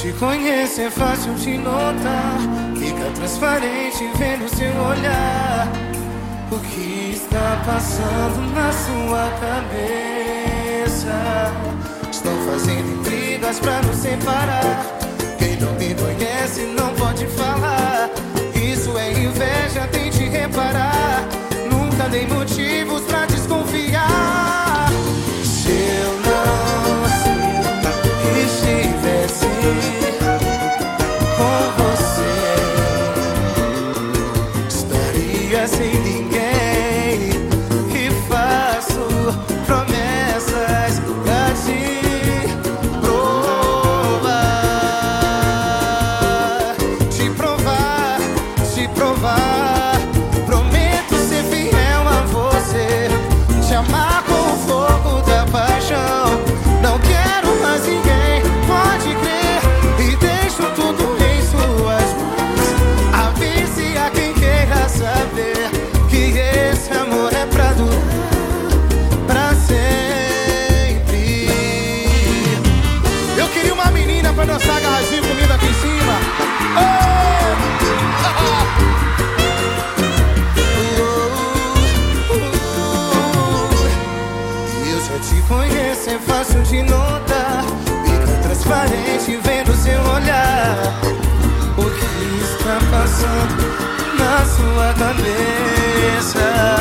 te conheço é fácil de notar. Fica transparente vendo seu olhar. O que está passando na sua cabeça? Estão fazendo intrigas pra nos separar. Quem não me conhece não. com você estaria sem ninguém e faço promessas pra te provar, te provar, te provar. sua cabeça.